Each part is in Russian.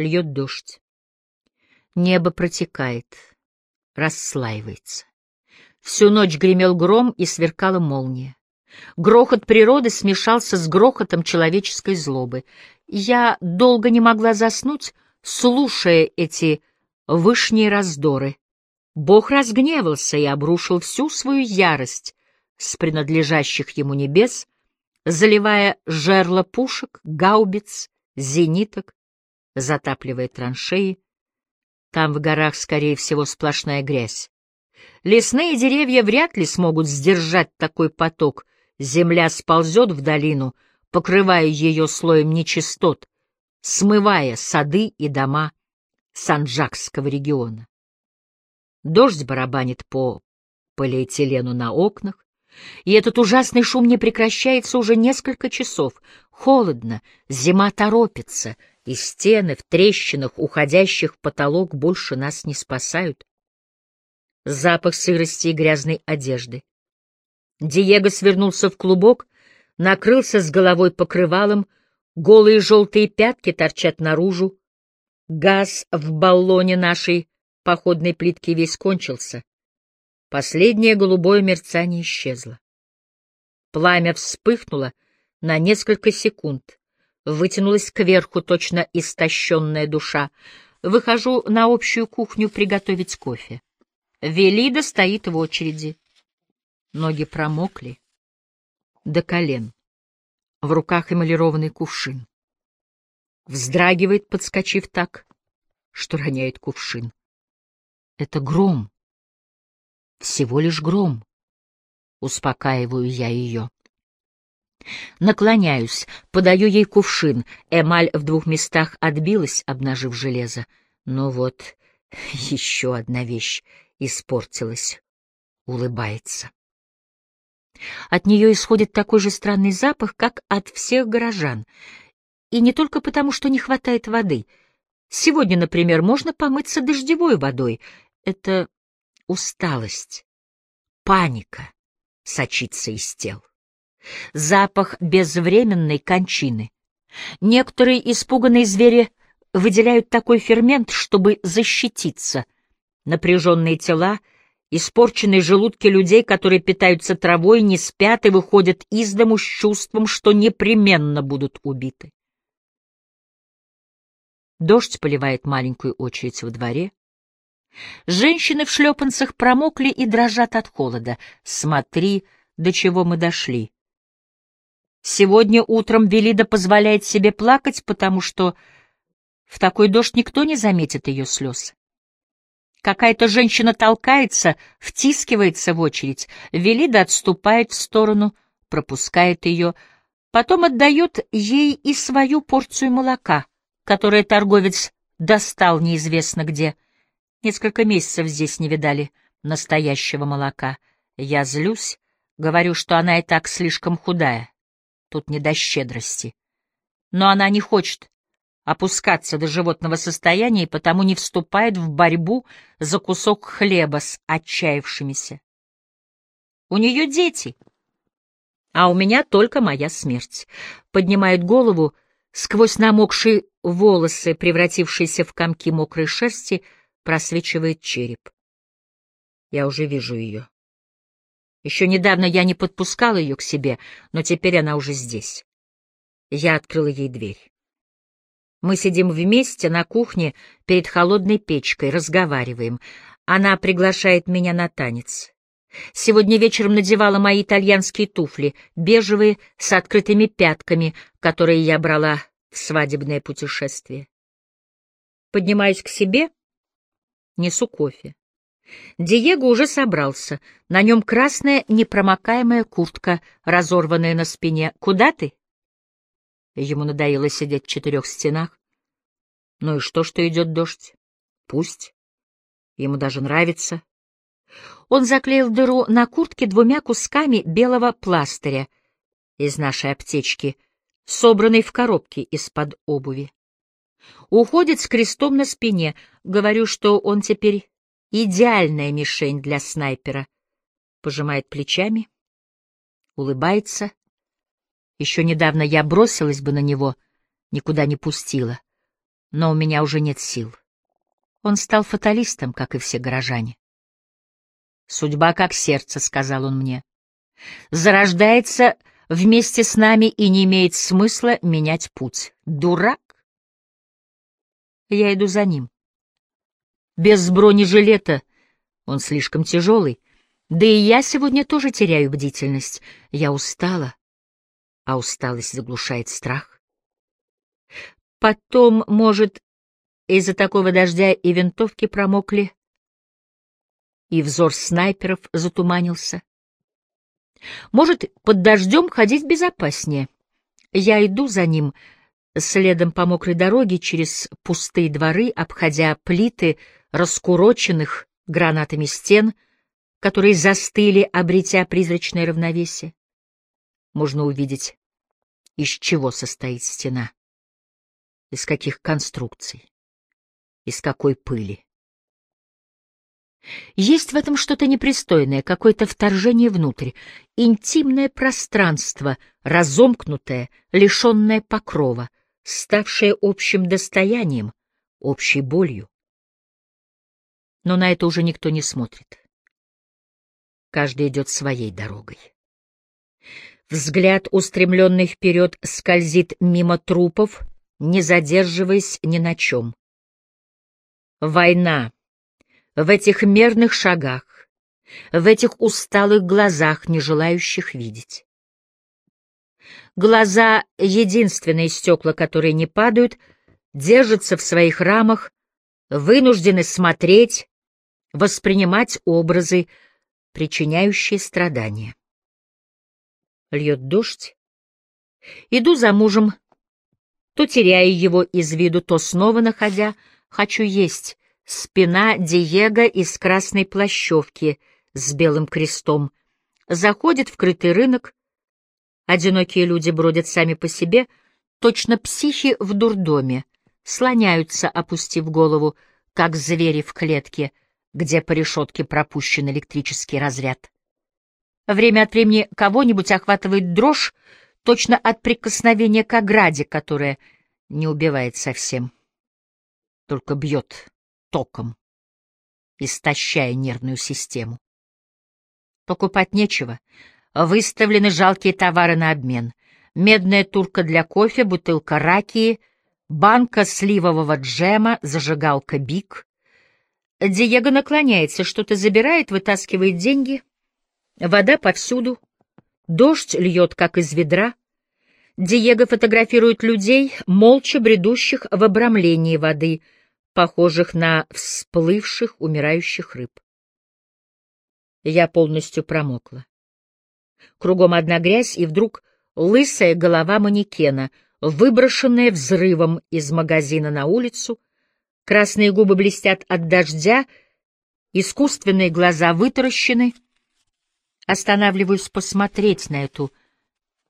Льет дождь. Небо протекает, расслаивается. Всю ночь гремел гром и сверкала молния. Грохот природы смешался с грохотом человеческой злобы. Я долго не могла заснуть, слушая эти вышние раздоры. Бог разгневался и обрушил всю свою ярость с принадлежащих ему небес, заливая жерла пушек, гаубиц, зениток, затапливая траншеи. Там в горах, скорее всего, сплошная грязь. Лесные деревья вряд ли смогут сдержать такой поток. Земля сползет в долину, покрывая ее слоем нечистот, смывая сады и дома Санджакского региона. Дождь барабанит по полиэтилену на окнах, и этот ужасный шум не прекращается уже несколько часов. Холодно, зима торопится, и стены в трещинах, уходящих в потолок, больше нас не спасают. Запах сырости и грязной одежды. Диего свернулся в клубок, накрылся с головой покрывалом, голые желтые пятки торчат наружу. Газ в баллоне нашей походной плитки весь кончился. Последнее голубое мерцание исчезло. Пламя вспыхнуло на несколько секунд, вытянулась кверху точно истощенная душа. Выхожу на общую кухню приготовить кофе. Велида стоит в очереди. Ноги промокли до колен. В руках эмалированный кувшин. Вздрагивает, подскочив так, что роняет кувшин. Это гром. Всего лишь гром. Успокаиваю я ее. Наклоняюсь, подаю ей кувшин. Эмаль в двух местах отбилась, обнажив железо. Ну вот, еще одна вещь испортилась. Улыбается. От нее исходит такой же странный запах, как от всех горожан. И не только потому, что не хватает воды. Сегодня, например, можно помыться дождевой водой. Это усталость, паника сочится из тел запах безвременной кончины. Некоторые испуганные звери выделяют такой фермент, чтобы защититься. Напряженные тела, испорченные желудки людей, которые питаются травой, не спят и выходят из дому с чувством, что непременно будут убиты. Дождь поливает маленькую очередь во дворе. Женщины в шлепанцах промокли и дрожат от холода. Смотри, до чего мы дошли. Сегодня утром Велида позволяет себе плакать, потому что в такой дождь никто не заметит ее слез. Какая-то женщина толкается, втискивается в очередь. Велида отступает в сторону, пропускает ее, потом отдает ей и свою порцию молока, которое торговец достал неизвестно где. Несколько месяцев здесь не видали настоящего молока. Я злюсь, говорю, что она и так слишком худая. Тут не до щедрости. Но она не хочет опускаться до животного состояния и потому не вступает в борьбу за кусок хлеба с отчаявшимися. У нее дети, а у меня только моя смерть. Поднимает голову, сквозь намокшие волосы, превратившиеся в комки мокрой шерсти, просвечивает череп. Я уже вижу ее. Еще недавно я не подпускал ее к себе, но теперь она уже здесь. Я открыла ей дверь. Мы сидим вместе на кухне перед холодной печкой, разговариваем. Она приглашает меня на танец. Сегодня вечером надевала мои итальянские туфли, бежевые, с открытыми пятками, которые я брала в свадебное путешествие. Поднимаюсь к себе, несу кофе. Диего уже собрался. На нем красная непромокаемая куртка, разорванная на спине. «Куда ты?» Ему надоело сидеть в четырех стенах. Ну и что, что идет дождь? Пусть. Ему даже нравится. Он заклеил дыру на куртке двумя кусками белого пластыря из нашей аптечки, собранной в коробке из-под обуви. Уходит с крестом на спине. Говорю, что он теперь Идеальная мишень для снайпера. Пожимает плечами, улыбается. Еще недавно я бросилась бы на него, никуда не пустила. Но у меня уже нет сил. Он стал фаталистом, как и все горожане. «Судьба как сердце», — сказал он мне. «Зарождается вместе с нами и не имеет смысла менять путь. Дурак!» Я иду за ним. Без бронежилета он слишком тяжелый. Да и я сегодня тоже теряю бдительность. Я устала, а усталость заглушает страх. Потом, может, из-за такого дождя и винтовки промокли, и взор снайперов затуманился. Может, под дождем ходить безопаснее. Я иду за ним, следом по мокрой дороге, через пустые дворы, обходя плиты раскуроченных гранатами стен, которые застыли, обретя призрачное равновесие. Можно увидеть, из чего состоит стена, из каких конструкций, из какой пыли. Есть в этом что-то непристойное, какое-то вторжение внутрь, интимное пространство, разомкнутое, лишенное покрова, ставшее общим достоянием, общей болью. Но на это уже никто не смотрит. Каждый идет своей дорогой. Взгляд, устремленный вперед, скользит мимо трупов, не задерживаясь ни на чем. Война в этих мерных шагах, в этих усталых глазах, не желающих видеть. Глаза — единственные стекла, которые не падают, держатся в своих рамах, вынуждены смотреть, воспринимать образы, причиняющие страдания. Льет дождь. Иду за мужем, то теряя его из виду, то снова находя, хочу есть, Спина Диего из красной плащевки с белым крестом. Заходит в крытый рынок. Одинокие люди бродят сами по себе, точно психи в дурдоме, слоняются, опустив голову, как звери в клетке, где по решетке пропущен электрический разряд. Время от времени кого-нибудь охватывает дрожь, точно от прикосновения к ограде, которая не убивает совсем, только бьет током, истощая нервную систему. Покупать нечего. Выставлены жалкие товары на обмен. Медная турка для кофе, бутылка ракии, банка сливового джема, зажигалка бик. Диего наклоняется, что-то забирает, вытаскивает деньги. Вода повсюду. Дождь льет, как из ведра. Диего фотографирует людей, молча бредущих в обрамлении воды — похожих на всплывших умирающих рыб. Я полностью промокла. Кругом одна грязь, и вдруг лысая голова манекена, выброшенная взрывом из магазина на улицу, красные губы блестят от дождя, искусственные глаза вытаращены. Останавливаюсь посмотреть на эту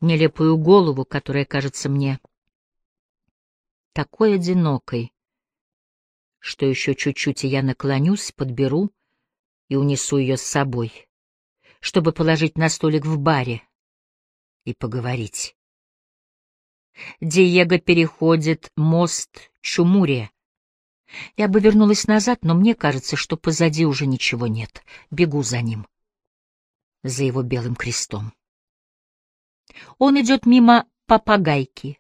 нелепую голову, которая кажется мне такой одинокой, что еще чуть-чуть, и я наклонюсь, подберу и унесу ее с собой, чтобы положить на столик в баре и поговорить. Диего переходит мост Чумурия. Я бы вернулась назад, но мне кажется, что позади уже ничего нет. Бегу за ним, за его белым крестом. Он идет мимо попагайки,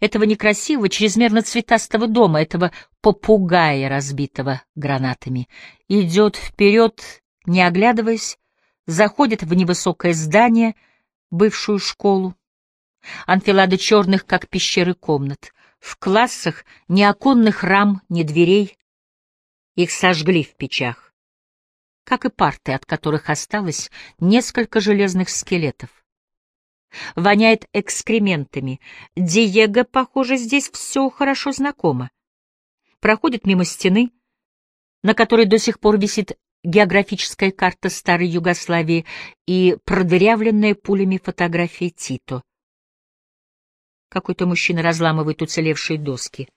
этого некрасивого, чрезмерно цветастого дома, этого попугая, разбитого гранатами. Идет вперед, не оглядываясь, заходит в невысокое здание, бывшую школу. Анфилады черных, как пещеры комнат. В классах ни оконных рам, ни дверей. Их сожгли в печах. Как и парты, от которых осталось несколько железных скелетов воняет экскрементами. Диего, похоже, здесь все хорошо знакомо. Проходит мимо стены, на которой до сих пор висит географическая карта старой Югославии и продырявленная пулями фотография Тито. Какой-то мужчина разламывает уцелевшие доски,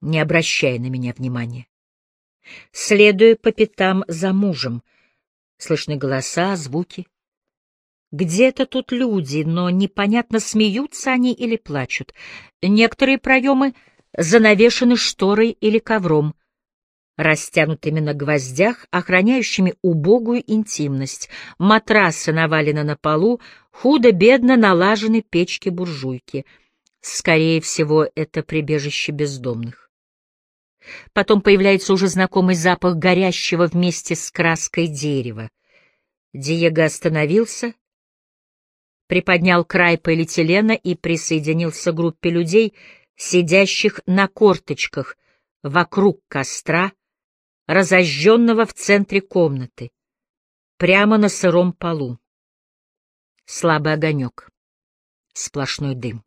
не обращая на меня внимания. Следуя по пятам за мужем, слышны голоса, звуки. Где-то тут люди, но непонятно, смеются они или плачут. Некоторые проемы занавешены шторой или ковром, растянутыми на гвоздях, охраняющими убогую интимность. Матрасы навалены на полу, худо-бедно налажены печки-буржуйки. Скорее всего, это прибежище бездомных. Потом появляется уже знакомый запах горящего вместе с краской дерева. Диего остановился, приподнял край полиэтилена и присоединился к группе людей, сидящих на корточках вокруг костра, разожженного в центре комнаты, прямо на сыром полу. Слабый огонек, сплошной дым.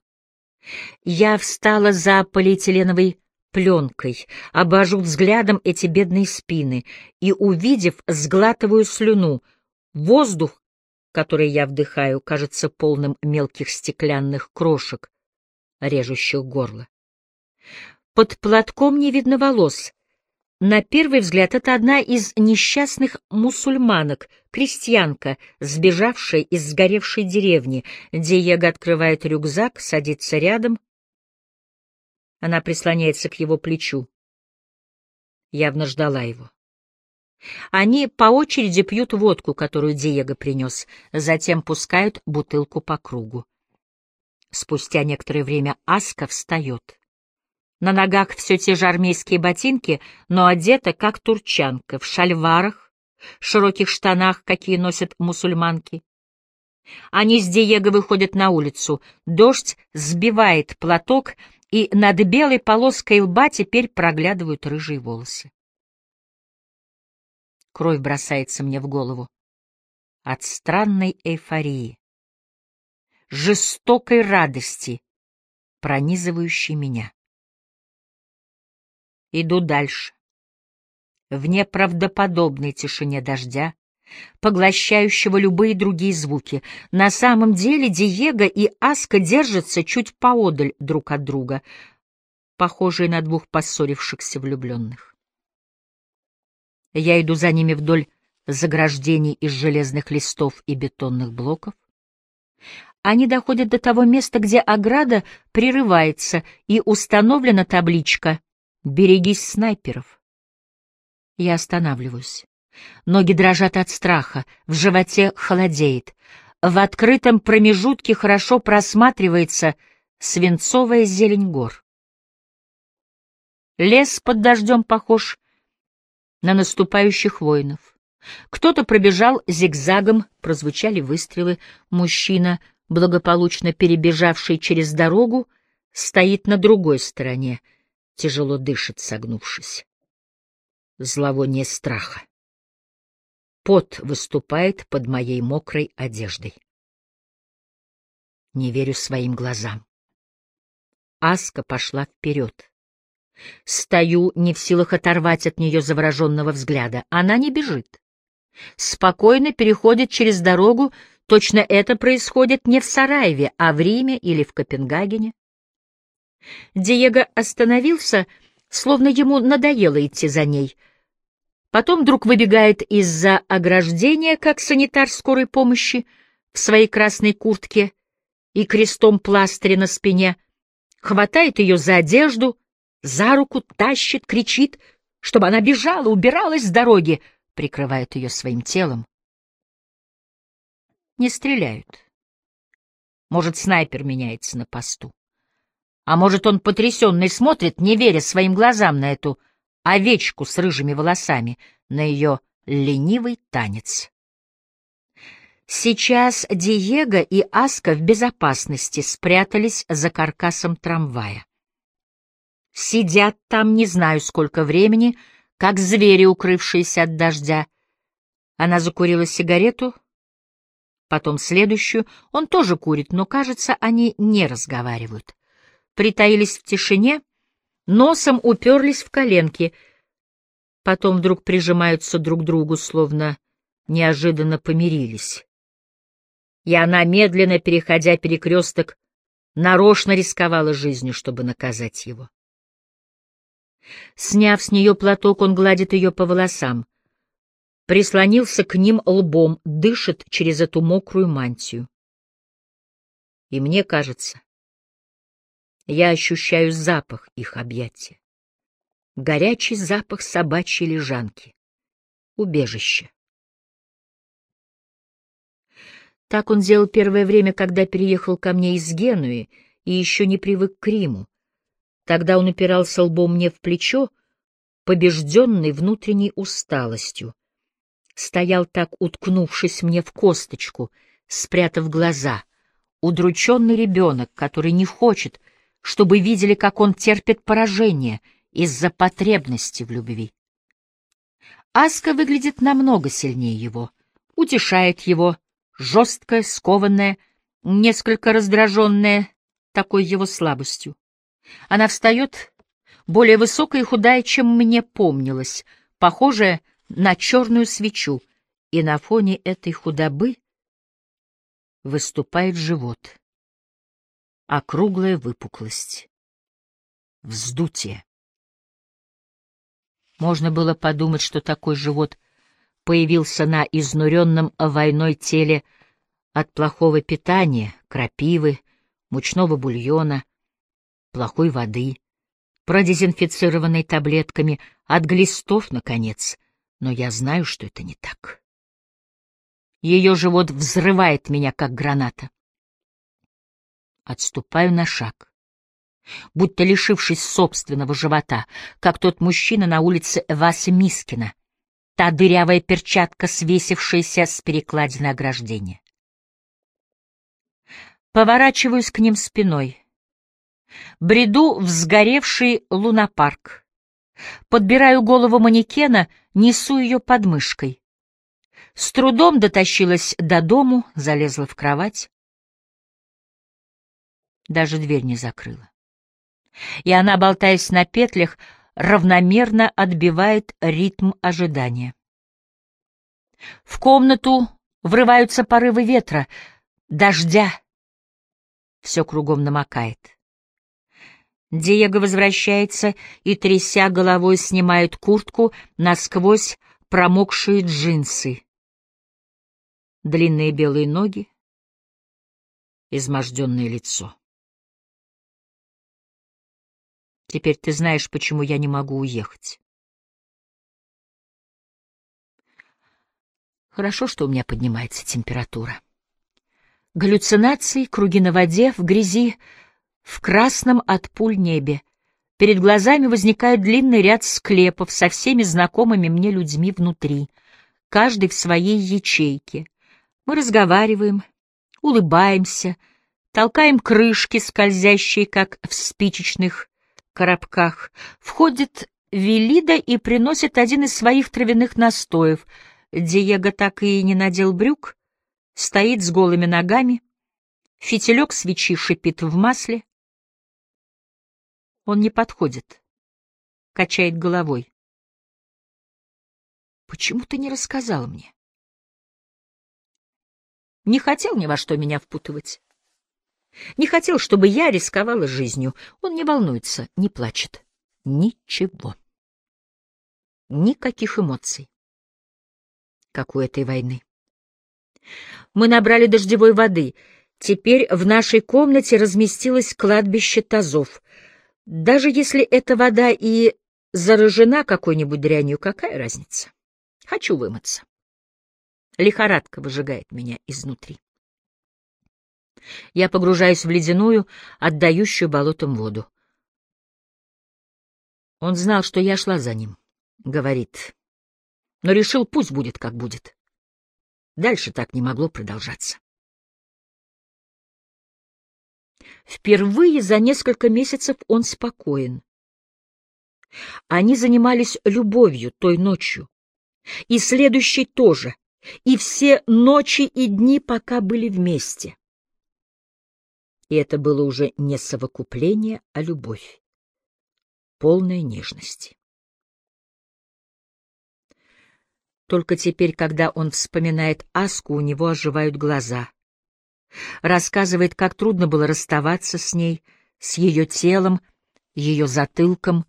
Я встала за полиэтиленовой пленкой, обожу взглядом эти бедные спины и, увидев, сглатываю слюну. Воздух, который я вдыхаю, кажется полным мелких стеклянных крошек, режущих горло. Под платком не видно волос. На первый взгляд это одна из несчастных мусульманок, крестьянка, сбежавшая из сгоревшей деревни. Диего открывает рюкзак, садится рядом. Она прислоняется к его плечу. Явно ждала его. Они по очереди пьют водку, которую Диего принес, затем пускают бутылку по кругу. Спустя некоторое время Аска встает. На ногах все те же армейские ботинки, но одета как турчанка, в шальварах, широких штанах, какие носят мусульманки. Они с Диего выходят на улицу. Дождь сбивает платок, и над белой полоской лба теперь проглядывают рыжие волосы. Кровь бросается мне в голову. От странной эйфории, жестокой радости, пронизывающей меня. Иду дальше. В неправдоподобной тишине дождя, поглощающего любые другие звуки. На самом деле Диего и Аска держатся чуть поодаль друг от друга, похожие на двух поссорившихся влюбленных. Я иду за ними вдоль заграждений из железных листов и бетонных блоков. Они доходят до того места, где ограда прерывается, и установлена табличка «Берегись снайперов». Я останавливаюсь. Ноги дрожат от страха, в животе холодеет. В открытом промежутке хорошо просматривается свинцовая зелень гор. Лес под дождем похож на наступающих воинов. Кто-то пробежал зигзагом, прозвучали выстрелы. Мужчина, благополучно перебежавший через дорогу, стоит на другой стороне, тяжело дышит, согнувшись. Зловоние страха. Пот выступает под моей мокрой одеждой. Не верю своим глазам. Аска пошла вперед. Стою, не в силах оторвать от нее завороженного взгляда. Она не бежит. Спокойно переходит через дорогу, точно это происходит не в Сараеве, а в Риме или в Копенгагене. Диего остановился, словно ему надоело идти за ней. Потом вдруг выбегает из-за ограждения, как санитар скорой помощи, в своей красной куртке и крестом пластыря на спине, хватает ее за одежду — за руку тащит, кричит, чтобы она бежала, убиралась с дороги, прикрывает ее своим телом. Не стреляют. Может, снайпер меняется на посту. А может, он потрясенный смотрит, не веря своим глазам на эту овечку с рыжими волосами, на ее ленивый танец. Сейчас Диего и Аска в безопасности спрятались за каркасом трамвая. Сидят там не знаю сколько времени, как звери, укрывшиеся от дождя. Она закурила сигарету, потом следующую. Он тоже курит, но, кажется, они не разговаривают. Притаились в тишине, носом уперлись в коленки, потом вдруг прижимаются друг к другу, словно неожиданно помирились. И она, медленно переходя перекресток, нарочно рисковала жизнью, чтобы наказать его. Сняв с нее платок, он гладит ее по волосам. Прислонился к ним лбом, дышит через эту мокрую мантию. И мне кажется, Я ощущаю запах их объятия. Горячий запах собачьей лежанки. Убежище. Так он делал первое время, когда переехал ко мне из Генуи и еще не привык к Риму. Тогда он упирался лбом мне в плечо, побежденный внутренней усталостью. Стоял так, уткнувшись мне в косточку, спрятав глаза. Удрученный ребенок, который не хочет, чтобы видели, как он терпит поражение из-за потребности в любви. Аска выглядит намного сильнее его, утешает его, жесткая, скованная, несколько раздраженная такой его слабостью. Она встает, более высокая и худая, чем мне помнилось, похожая на черную свечу, и на фоне этой худобы выступает живот, округлая выпуклость, вздутие. Можно было подумать, что такой живот появился на изнуренном войной теле от плохого питания, крапивы, мучного бульона, плохой воды, продезинфицированной таблетками, от глистов, наконец. Но я знаю, что это не так. Ее живот взрывает меня, как граната. Отступаю на шаг, будто лишившись собственного живота, как тот мужчина на улице Васы Мискина, та дырявая перчатка, свесившаяся с перекладины ограждения. Поворачиваюсь к ним спиной. Бреду в сгоревший лунопарк. Подбираю голову манекена, несу ее под мышкой. С трудом дотащилась до дому, залезла в кровать. Даже дверь не закрыла. И она, болтаясь на петлях, равномерно отбивает ритм ожидания. В комнату врываются порывы ветра, дождя. Все кругом намокает. Диего возвращается и, тряся головой, снимает куртку, насквозь промокшие джинсы. Длинные белые ноги, изможденное лицо. Теперь ты знаешь, почему я не могу уехать. Хорошо, что у меня поднимается температура. Галлюцинации, круги на воде, в грязи, в красном от пуль небе. Перед глазами возникает длинный ряд склепов со всеми знакомыми мне людьми внутри, каждый в своей ячейке. Мы разговариваем, улыбаемся, толкаем крышки, скользящие, как в спичечных коробках. Входит Велида и приносит один из своих травяных настоев. Диего так и не надел брюк, стоит с голыми ногами, фитилек свечи шипит в масле. Он не подходит, качает головой. Почему ты не рассказал мне? Не хотел ни во что меня впутывать. Не хотел, чтобы я рисковала жизнью. Он не волнуется, не плачет. Ничего. Никаких эмоций. Как у этой войны. Мы набрали дождевой воды. Теперь в нашей комнате разместилось кладбище тазов. Даже если эта вода и заражена какой-нибудь дрянью, какая разница? Хочу вымыться. Лихорадка выжигает меня изнутри. Я погружаюсь в ледяную, отдающую болотом воду. Он знал, что я шла за ним, — говорит, но решил, пусть будет, как будет. Дальше так не могло продолжаться. Впервые за несколько месяцев он спокоен. Они занимались любовью той ночью, и следующей тоже, и все ночи и дни, пока были вместе. И это было уже не совокупление, а любовь, полная нежности. Только теперь, когда он вспоминает Аску, у него оживают глаза. Рассказывает, как трудно было расставаться с ней, с ее телом, ее затылком.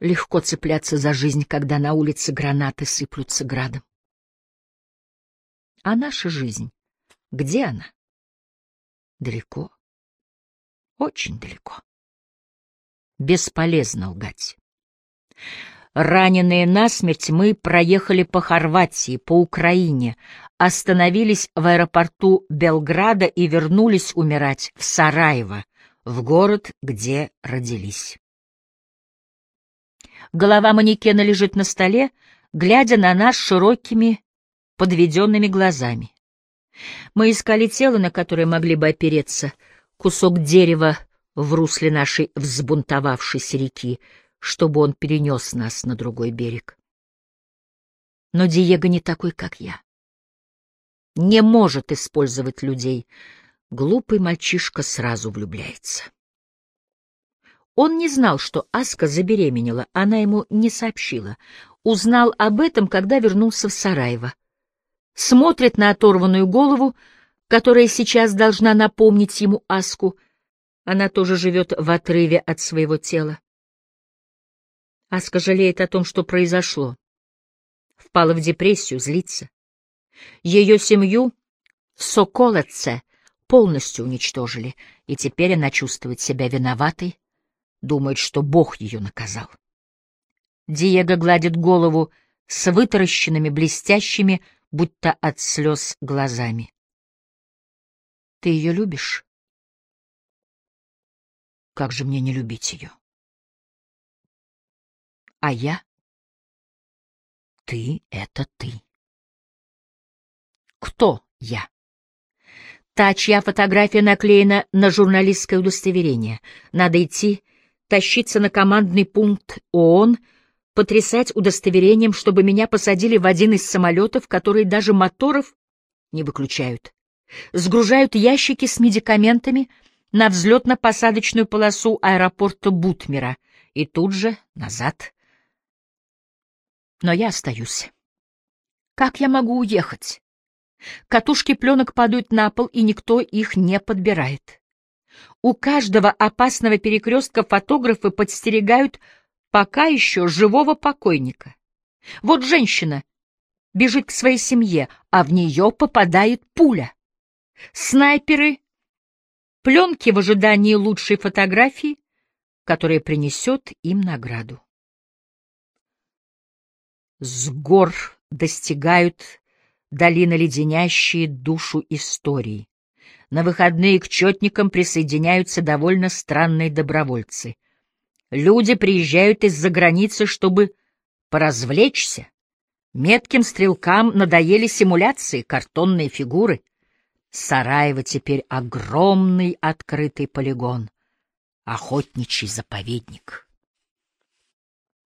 Легко цепляться за жизнь, когда на улице гранаты сыплются градом. А наша жизнь? Где она? Далеко. Очень далеко. Бесполезно лгать. Раненые насмерть, мы проехали по Хорватии, по Украине, остановились в аэропорту Белграда и вернулись умирать в Сараево, в город, где родились. Голова манекена лежит на столе, глядя на нас широкими, подведенными глазами. Мы искали тело, на которое могли бы опереться, кусок дерева в русле нашей взбунтовавшейся реки, чтобы он перенес нас на другой берег. Но Диего не такой, как я. Не может использовать людей. Глупый мальчишка сразу влюбляется. Он не знал, что Аска забеременела, она ему не сообщила. Узнал об этом, когда вернулся в Сараево. Смотрит на оторванную голову, которая сейчас должна напомнить ему Аску. Она тоже живет в отрыве от своего тела. Аска жалеет о том, что произошло. Впала в депрессию, злится. Ее семью Соколоце полностью уничтожили, и теперь она чувствует себя виноватой, думает, что Бог ее наказал. Диего гладит голову с вытаращенными, блестящими, будто от слез глазами. Ты ее любишь? Как же мне не любить ее? А я? Ты — это ты. Кто я? Та, чья фотография наклеена на журналистское удостоверение. Надо идти, тащиться на командный пункт ООН, потрясать удостоверением, чтобы меня посадили в один из самолетов, которые даже моторов не выключают. Сгружают ящики с медикаментами на взлетно-посадочную полосу аэропорта Бутмера и тут же назад но я остаюсь. Как я могу уехать? Катушки пленок падают на пол, и никто их не подбирает. У каждого опасного перекрестка фотографы подстерегают пока еще живого покойника. Вот женщина бежит к своей семье, а в нее попадает пуля. Снайперы, пленки в ожидании лучшей фотографии, которая принесет им награду с гор достигают долины леденящие душу истории. На выходные к четникам присоединяются довольно странные добровольцы. Люди приезжают из-за границы, чтобы поразвлечься. Метким стрелкам надоели симуляции, картонные фигуры. Сараево теперь огромный открытый полигон, охотничий заповедник.